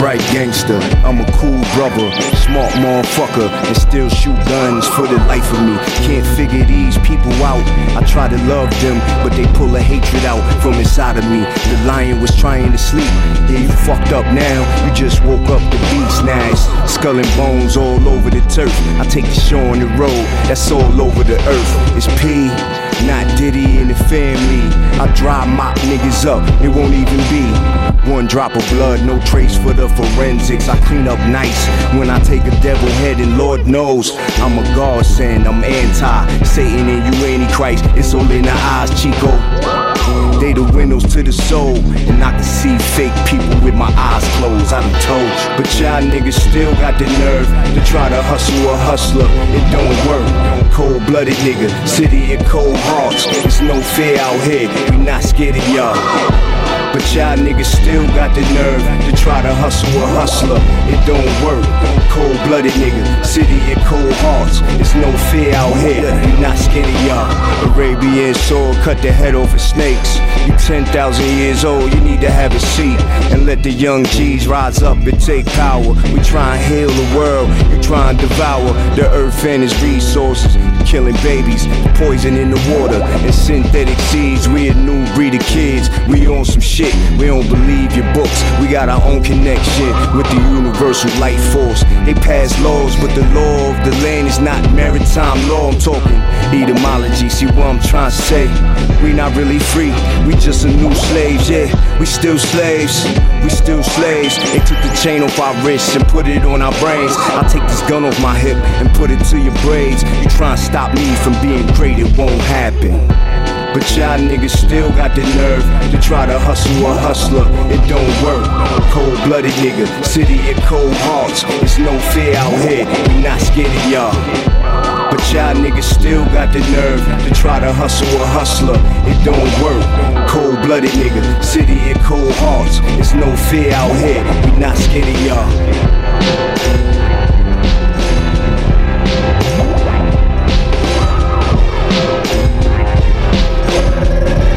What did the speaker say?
bright gangster. I'm a cool brother, smart motherfucker, and still shoot guns for the life of me. Can't figure these people out. I try to love them, but they pull a hatred out from inside of me. The lion was trying to sleep. Yeah, you fucked up now. You just woke up the beast. Now skull and bones all over the turf. I take the show on the road. That's all over the earth. It's P. Not Diddy and the family. I dry mop niggas up, it won't even be one drop of blood, no trace for the forensics. I clean up nice when I take a devil head, and Lord knows I'm a godsend. I'm anti Satan and you antichrist. It's all in the eyes, Chico. They the windows to the soul, and I can see fake people with my but y'all niggas still got the nerve to try to hustle a hustler. It don't work. Cold blooded nigga, city of cold hearts. There's no fear out here. We not scared of y'all. But y'all niggas still got the nerve to try to hustle a hustler. It don't work. Cold blooded nigga, city of cold hearts. There's no fear out here. We not of y'all. Arabian sword cut the head off of snakes. You 10,000 years old, you need to have a seat and let the young G's rise up and take power. We try and heal the world, you try and devour the earth and its resources. Killing babies, poison in the water, and synthetic seeds. We a new of kids. We on some shit. We don't believe your books. We got our own connection with the universal life force. They pass laws, but the law of the land is not maritime law. I'm talking etymology. See what I'm trying to say? We not really free. We just a new slaves. Yeah, we still slaves. We still slaves. They took the chain off our wrists and put it on our brains. I take this gun off my hip and put it to your braids. You try and stop me from being great, it won't happen. But y'all niggas still got the nerve to try to hustle a hustler. It don't work. Cold blooded nigga, city of cold hearts. It's no fear out here. We not scared of y'all. But y'all niggas still got the nerve to try to hustle a hustler. It don't work. Cold blooded nigga, city of cold hearts. It's no fear out here. We not scared of y'all.